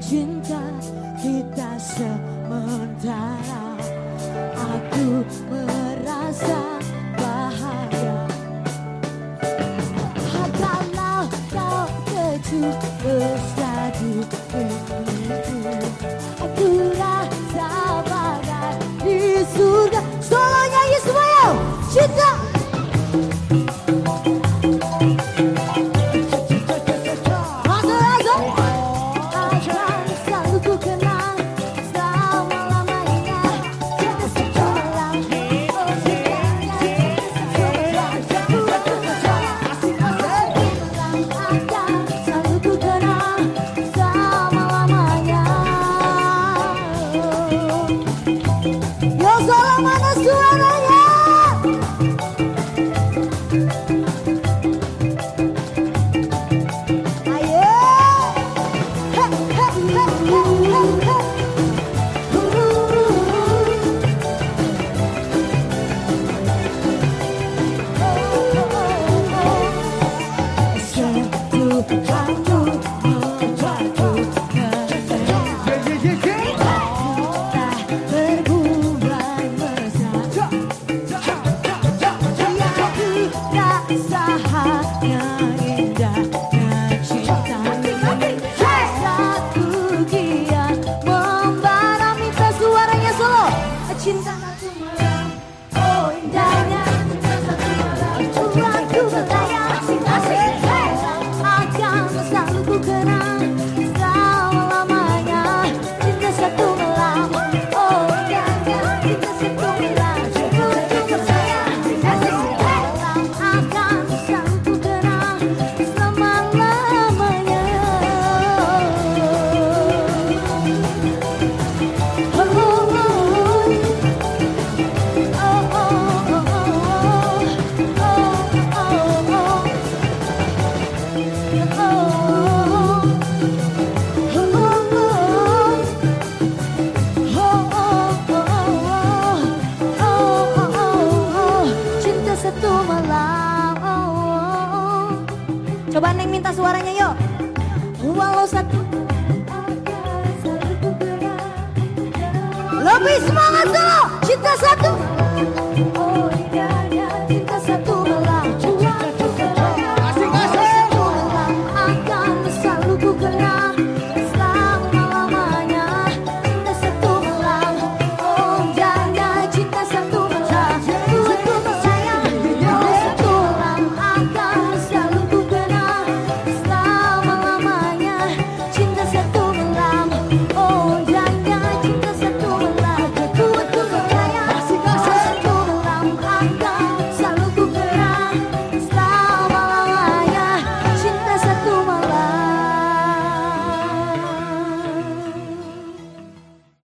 cinta kita sementara. Aku merasa bahagia. Hatalah kau keju bersadu Aku rasa bagai di surga. Solonya Yusuf Cinta. Coba Neng minta suaranya yuk. Walau satu Lebih semangat solo, cinta satu,